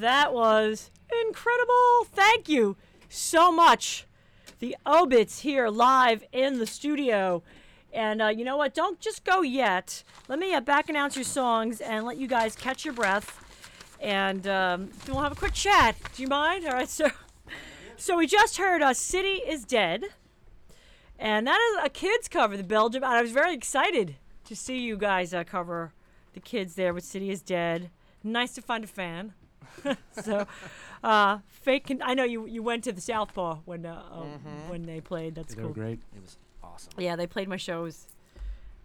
That was incredible. Thank you so much. The Obits here live in the studio. And uh, you know what? Don't just go yet. Let me uh, back announce your songs and let you guys catch your breath. And um, we'll have a quick chat. Do you mind? All right. So, so we just heard uh, "City Is Dead," and that is a kids cover, the Belgium. And I was very excited to see you guys uh, cover the kids there with "City Is Dead." Nice to find a fan. so, uh, fake. Con- I know you you went to the Southpaw when uh, uh, when they played. That's They cool. were great. It was awesome. Yeah, they played my shows.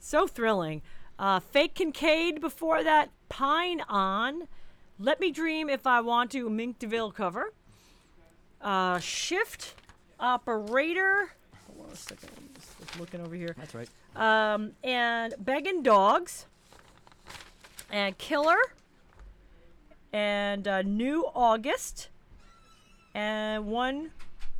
So thrilling. Uh, Fake Kinkade before that. Pine On. Let Me Dream If I Want to. Mink DeVille cover. Uh, Shift Operator. Hold on a second. I'm just, just looking over here. That's right. Um, and Begging Dogs. And Killer. And uh, New August. And One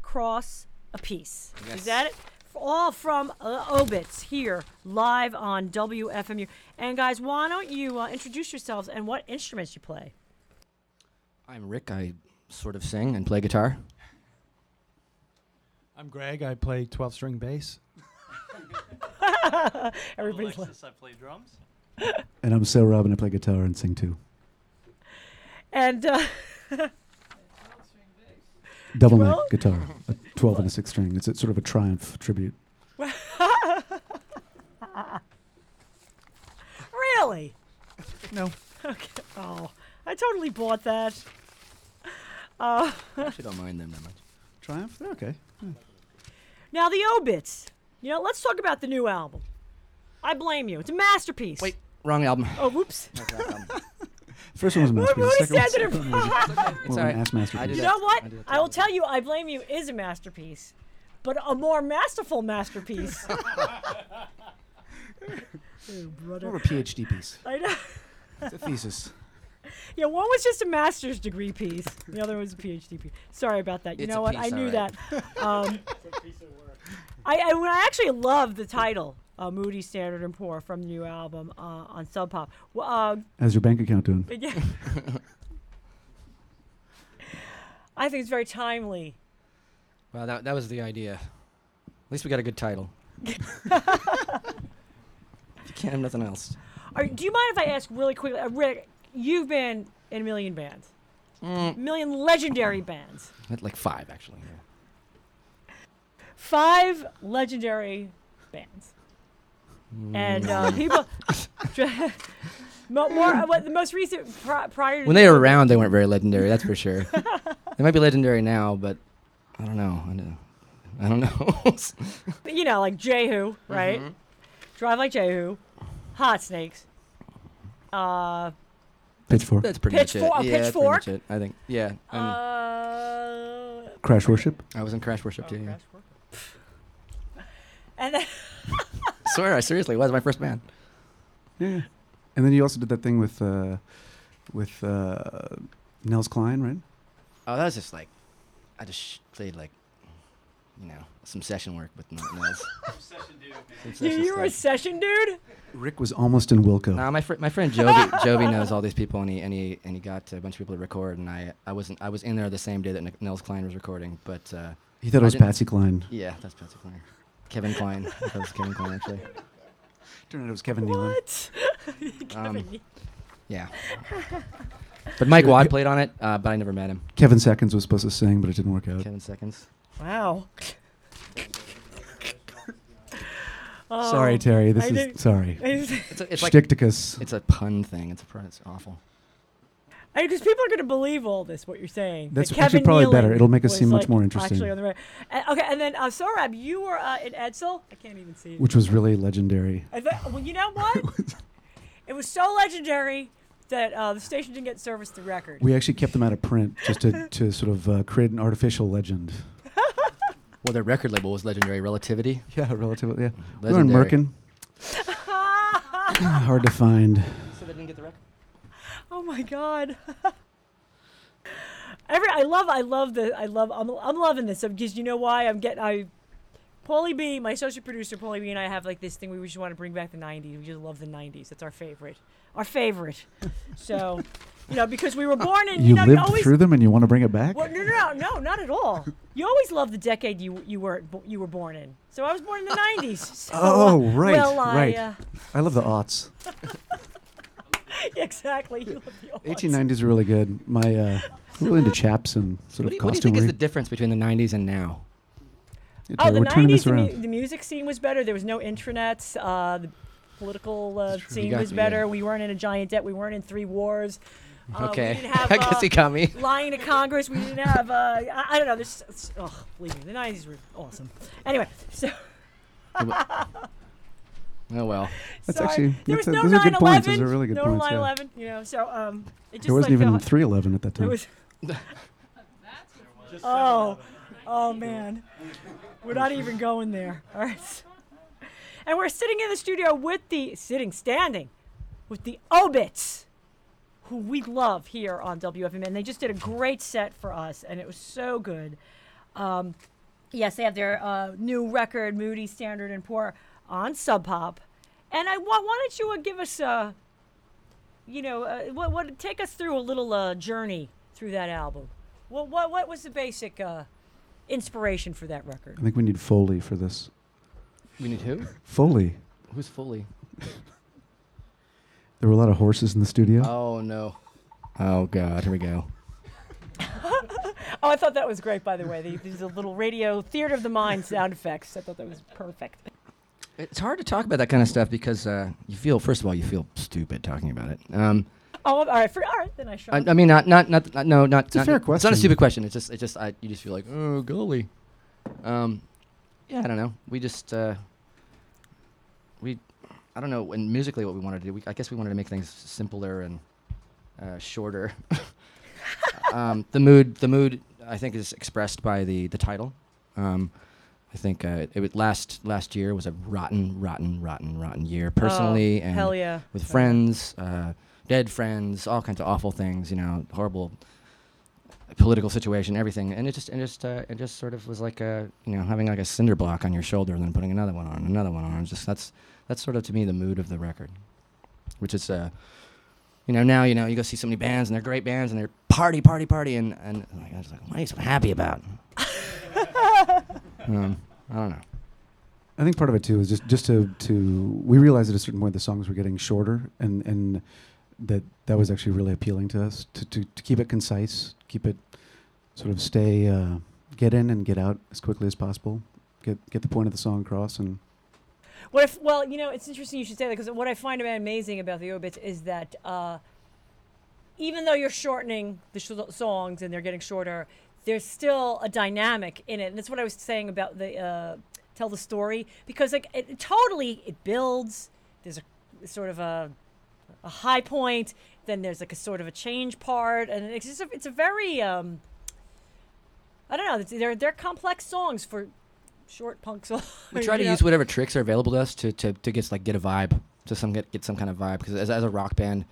Cross a Piece. Is that it? All from uh, Obits here, live on WFMU. And guys, why don't you uh, introduce yourselves and what instruments you play? I'm Rick. I sort of sing and play guitar. I'm Greg. I play 12 string bass. Everybody's like, Alexis, I play drums. And I'm Sarah Robin. I play guitar and sing too. And uh, Double Well- neck guitar, a 12 and a 6 string. It's a, sort of a triumph tribute. really? No. Okay. Oh, I totally bought that. Uh, I actually don't mind them that much. Triumph? They're okay. now the Obits. You know, let's talk about the new album. I blame you. It's a masterpiece. Wait, wrong album. Oh, whoops. First one was a What- masterpiece. what The he second one- said to second one was It's alright. ass I masterpiece. did You know what? I did that I will tell you, I blame you is a masterpiece, but a more masterful masterpiece. oh, brother. Of a PhD piece. I know. It's a thesis. Yeah, one was just a master's degree piece. The other was a PhD piece. Sorry about that. You It's know a what? I piece, knew alright. that. Um, I, I, when I actually love the title, uh, Moody, Standard, and Poor from the new album uh, on Sub Pop. Well, uh, How's your bank account doing? yeah. I think it's very timely. Well, that, that was the idea. At least we got a good title. you can't have nothing else. Are, do you mind if I ask really quickly, uh, Rick? You've been in a million bands, Mm, million legendary bands, like five, actually. yeah. five legendary bands, and uh, people. Mo- more, uh, what the most recent pri- prior to When they were around, they weren't very legendary. That's for sure. they might be legendary now, but I don't know. I don't, I don't know. you know, like Jehu, right? Mhm. Drive like Jehu, Hot Snakes, uh, Pitchfork. That's pretty Pitchfork- much it. oh, Yeah, that's pretty much Pitchfork? it. I think. Yeah. I'm- uh, Crash Worship. I was in Crash Worship oh, too. yeah. Crash Work. and then, swear, I seriously was my first band. Yeah. And then you also did that thing with uh, with uh, Nels Cline, right? Oh, that was just like, I just played like, you know, some session work with nothing else. Session dude, man. Some you, session were a session dude. Rick was almost in Wilco. Nah, my fr- my friend Joby Joby knows all these people, and he and he and he got a bunch of people to record, and I I wasn't I was in there the same day that N- Nels Cline was recording, but uh, he thought it I was Patsy Cline. yeah, that's Patsy Cline, Kevin Kline. I thought it was Kevin Kline actually. Turned out it was Kevin Nealon. What? Um, Kevin, Yeah. But Mike Watt played on it, uh, but I never met him. Kevin Seconds was supposed to sing, but it didn't work out. Kevin Seconds. wow. Oh, Sorry, Terry. This I is didn't- sorry. It's a, it's like Schticticus. it's a pun thing. It's a pr- it's awful. Because people are going to believe all this, what you're saying. That's that actually probably Nealon better. It'll make us seem much like, more interesting. Actually on the right. and, okay, and then uh, Sohrab, you were uh, in Edsel. I can't even see. it. which was really legendary. I thought- well, you know what? it was so legendary that uh, the station didn't get service to record. We actually kept them out of print just to, to sort of uh, create an artificial legend. Well, their record label was Legendary Relativity. Yeah, relatively. Yeah, we were in Merkin. Hard to find. So they didn't get the record. Oh my god. Every I love I love the I love I'm, I'm loving this because you know why I'm getting I Paulie B, my associate producer, Paulie B, and I have like this thing. We just want to bring back the '90s. We just love the '90s. That's our favorite. Our favorite. so, you know, because we were born in. You, You, know, lived always. through them and you want to bring it back? Well, no, no, no, no, not at all. You always love the decade you you were you were born in. So I was born in the '90s. So, Oh, right, Well, I, right. Uh, I love the aughts. exactly. You love the 1890s are really good. My uh, I'm really into chaps and sort What of do, you, what do you think is the difference between the 90s and now? Yeah, Oh, the '90s, the, mu- the music scene was better. There was no intranets. Uh, the political uh, scene was yeah. better. We weren't in a giant debt. We weren't in three wars. Uh, okay. We didn't have, I guess uh, he got me. lying to Congress. We didn't have. Uh, I, I don't know. This. it's- Oh, believe me, the '90s were awesome. Anyway, so Oh well. That's sorry. actually- there was that's a- no those are good 9/11. points. Those are really good no points, yeah. 9/11. You know, so um, it just There wasn't like even 3/11 at that There time. was. oh, oh man, we're not even going there. All right, and we're sitting in the studio with the sitting, standing, with the Obits, who we love here on WFM, and they just did a great set for us, and it was so good. Um, yes, they have their uh, new record, Moody, Standard, and Poor, on Sub Pop, and I wa- why don't you uh, give us a you know, uh, what, what take us through a little uh, journey through that album. What what what was the basic uh, inspiration for that record? I think we need Foley for this. We need who? Foley. Who's Foley? There were a lot of horses in the studio. Oh no. Oh god, here we go. Oh, I thought that was great. By the way, They- these are little radio theater of the mind sound effects. I thought that was perfect. It's hard to talk about that kind of stuff because uh, you feel, first of all, you feel stupid talking about it. Um, Oh, all right, for, all right. Then I shut. I, up. I mean, not, not, not, not no, not. It's a not- fair It's not question. a stupid question. It's just, it's just, I, you just feel like, oh, golly. Um, yeah, I don't know. We just, uh, we, I don't know. And musically, what we wanted to do, we, I guess we wanted to make things simpler and uh, shorter. um, the mood, the mood, I think, is expressed by the the title. Um, I think uh, it was last last year was a rotten, rotten, rotten, rotten year personally oh, and yeah. with yeah. friends, uh, dead friends, all kinds of awful things. You know, horrible political situation, everything, and it just and just uh, it just sort of was like a you know having like a cinder block on your shoulder and then putting another one on, another one on. Just that's that's sort of to me the mood of the record, which is uh, you know now you know you go see so many bands and they're great bands and they're party party party and and like, I was like what are you so happy about? um, I don't know. I think part of it too is just just to to we realized at a certain point the songs were getting shorter and and that that was actually really appealing to us to to, to keep it concise, keep it sort of stay uh, get in and get out as quickly as possible, get get the point of the song across and What if? Well, you know, it's interesting you should say that because what I find amazing about the Obits is that uh, even though you're shortening the sh- songs and they're getting shorter, there's still a dynamic in it, and that's what I was saying about the uh, tell the story because like it, it totally it builds. There's a sort of a a high point, then there's like a sort of a change part, and it's just a, it's a very um, I don't know. They're they're complex songs for short punk songs. We try to know? use whatever tricks are available to us to, to, to get like get a vibe, to some get, get some kind of vibe. Because as, as a rock band,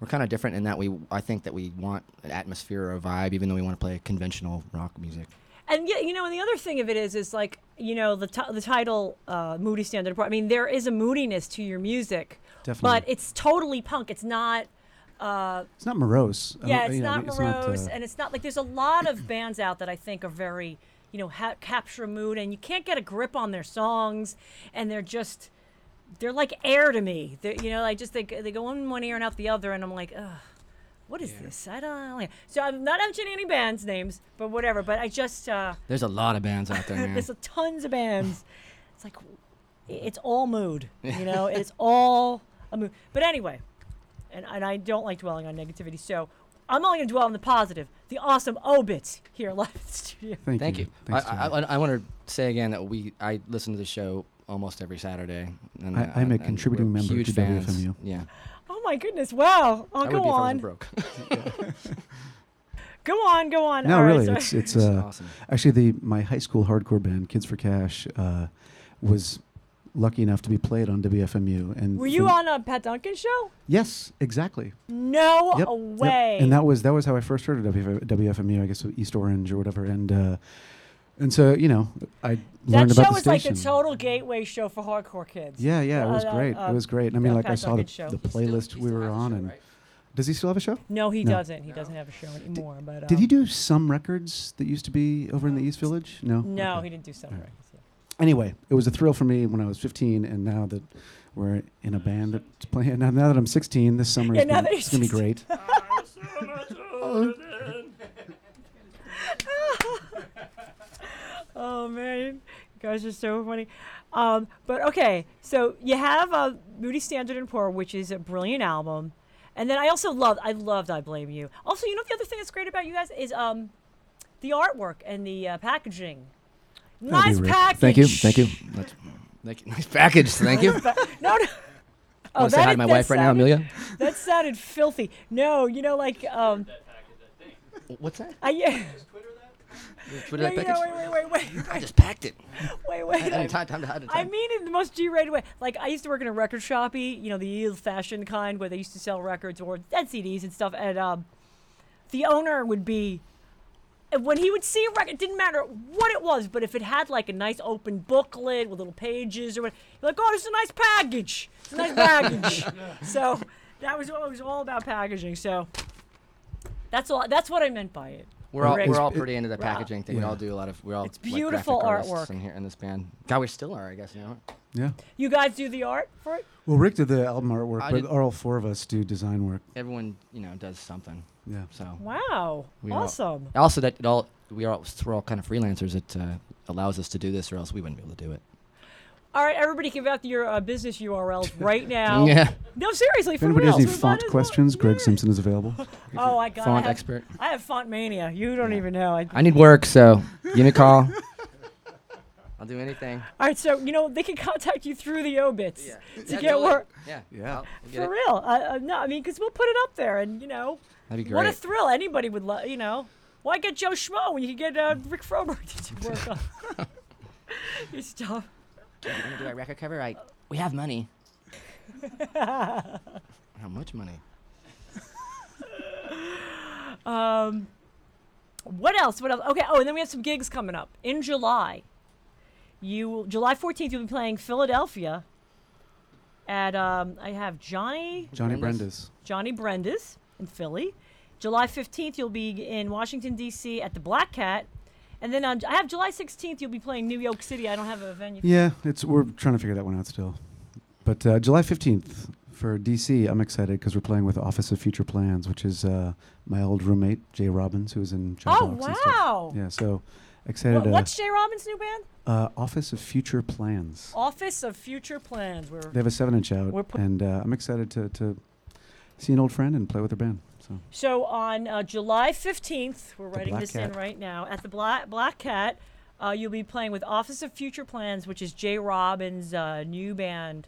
we're kind of different in that we I think that we want an atmosphere or a vibe, even though we want to play conventional rock music. And yeah, you know, and the other thing of it is, is like you know the ti- the title uh, "Moody Standard." I mean, there is a moodiness to your music, definitely but it's totally punk. It's not. Uh, it's not morose. Yeah, don't- it's you know, not morose, uh, and it's not like there's a lot of bands out that I think are very, you know, ha- capture a mood, and you can't get a grip on their songs, and they're just, they're like air to me. They, you know, I just they, they go in one ear and out the other, and I'm like, ugh, what is this? I don't. know. So I'm not mentioning any bands names, but whatever. But I just. Uh, There's a lot of bands out there, man. there's a tons of bands. It's like it's all mood, you know. it's all a mood. But anyway, and and I don't like dwelling on negativity, so I'm only gonna dwell on the positive. The awesome obits here live in the studio. thank, Thank you. I, Thanks, I, I, I want to say again that we I listen to the show almost every Saturday. And, I- I'm a contributing member huge to fans. WFMU. Yeah, Oh my goodness! Wow. Oh, I would go be if I on. wasn't broke. Go on. Go on. no, All right, really, sorry. it's it's It's uh, awesome. Actually, the my high school hardcore band, Kids for Cash, uh, was lucky enough to be played on WFMU. And Were you on a Pat Duncan show? Yes, exactly. No Yep, way. Yep. And that was that was how I first heard of WF- WFMU. I guess East Orange or whatever. And uh, And so you know, I That learned show about the was like station. the total gateway show for hardcore kids. yeah, yeah, it was Uh, great. uh, it was great. I mean, uh, like I Pat saw the, Duckett's show. the He playlist we were on, and does he still have a show? No, he No. doesn't. He doesn't have a show anymore. But Did he um, do some records that used to be over in the East Village? No. No, Okay. he didn't do some Alright. records. yeah. Anyway, it was a thrill for me when I was 15, and now that we're in a band that's playing. Now, now that I'm 16, this summer Yeah, is now gonna, that it's gonna be great. Oh man, you guys are so funny. Um, but okay, so you have uh, Moody Standard and Poor, which is a brilliant album, and then I also love, I loved I Blame You. Also, you know the other thing that's great about you guys is um, the artwork and the uh, packaging. That'd Nice Rick. package. Thank you, thank you. That's, thank you. Nice package. Thank you. no, no. Oh, Want to say hi to my that wife right now, Amelia? That sounded filthy. No, you know, like um, What's that? I yeah. Twitter that Wait, package? no, wait, wait, wait, wait, I just packed it. wait, I wait. I- time, time, time, I mean, in the most G-rated way. Like I used to work in a record shoppy, you know, the old-fashioned kind where they used to sell records or CDs and stuff. And um, the owner would be, when he would see a record, it didn't matter what it was, but if it had like a nice open booklet with little pages or what, like, oh, this is a nice package. It's a nice package. so that was what it was all about packaging. So that's all. That's what I meant by it. We're all we're all pretty into the packaging thing. We all do a lot of we all It's like beautiful graphic artists artwork. in here in this band. God, we still are, I guess. You know. Yeah. You guys do the art for it? Well, Rick did the album artwork, I but did- all four of us do design work. Everyone you know does something. Yeah. So Wow, We are- awesome. also that it all we are all, we're all kind of freelancers. It uh, allows us to do this, or else we wouldn't be able to do it. All right, everybody, give out your uh, business URLs right now. Yeah. No, seriously, If for anybody real. has any we might font as well- questions, Greg yeah. Simpson is available. Oh, I got. I Font have, expert. I have font mania. You don't Yeah. even know. I, I need work, so give me a call. I'll do anything. all right, so you know they can contact you through the obits to Yeah, get totally. work. Yeah. Yeah. I'll- I'll get For it. real. Uh, uh, no, I mean, because we'll put it up there, and you know, That'd be what a great. thrill. Anybody would love. You know, why get Joe Schmo when you can get uh, Rick Froberg to do work on your stuff? You want to do a record cover? Right. We have money. How much money? Um, what else? What else? Okay. Oh, and then we have some gigs coming up in July. You July 14th, you'll be playing Philadelphia. At um, I have Johnny Johnny Brenda's. Brenda's. Johnny Brenda's in Philly. July 15th, you'll be in Washington D.C. at the Black Cat, and then on I have July 16th, you'll be playing New York City. I don't have a venue. Yeah, it's we're trying to figure that one out still. But uh, July 15th for DC, I'm excited because we're playing with Office of Future Plans, which is uh, my old roommate, Jay Robbins, who's in Child Oh Box wow! Yeah, so excited. What, uh, what's Jay Robbins' new band? uh, Office of Future Plans. Office of Future Plans. We're They have a seven inch out, We're pu- and uh, I'm excited to, to see an old friend and play with her band. So So on uh, July 15th, we're writing Black this in Cat. right now, at the Black, Black Cat, uh, you'll be playing with Office of Future Plans, which is Jay Robbins' uh, new band.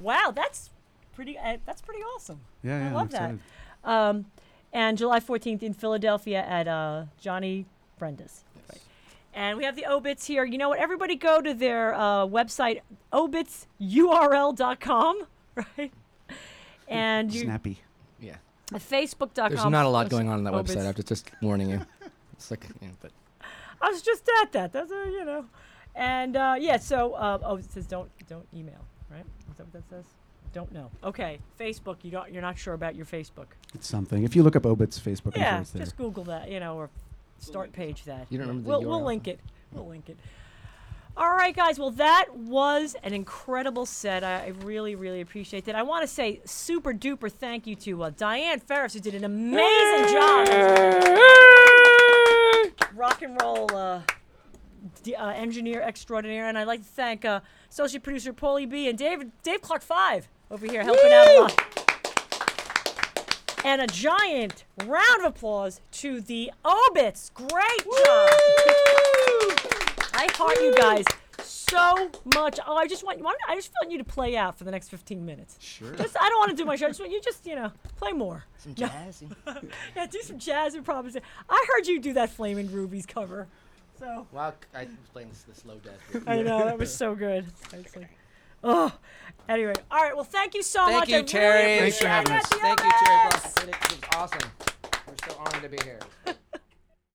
Wow, that's pretty. Uh, that's pretty awesome. yeah, yeah, I'm love that. excited. Um, and July 14th in Philadelphia at uh, Johnny Brenda's. Right. And we have the obits here. You know what? Everybody go to their uh, website, obitsurl.com, right? And you, Snappy. Yeah. facebook.com. There's not a lot going on on that obits. website. I'm just, just warning you. It's like, yeah, but I was just at that. That's a, you know, and uh, yeah. So uh, oh, it says don't don't email, right? Is that what that says? Don't know. Okay, Facebook. You don't. You're not sure about your Facebook. It's something. If you look up Obit's Facebook, I'm yeah, sure it's there. just Google that. You know, or start page that. You don't Yeah. remember We'll the we'll link it. We'll link it. All right, guys. Well, that was an incredible set. I, I really, really appreciate that. I want to say super duper thank you to uh, Diane Ferris, who did an amazing job. Rock and roll uh, d- uh, engineer extraordinaire, and I'd like to thank uh, associate producer Paulie B and David Dave Clark Five over here helping out a lot. And a giant round of applause to the Obits. Great job. I heart you guys so much. Oh, I just want, want I just want you to play out for the next 15 minutes. sure. Just I don't want to do my show. I just want you just, you know, play more. Some No. jazz. Yeah, do some jazz and improvisation. I heard you do that Flaming Rubies cover. So Wow, I was playing the, the slow jazz. I know that was so good. I was like, oh. Anyway, all right. Well, thank you so much. Thank much. you, I Terry. Really Thanks for having us. Thank you, Terry Obits! Block. It was awesome. We're so honored to be here.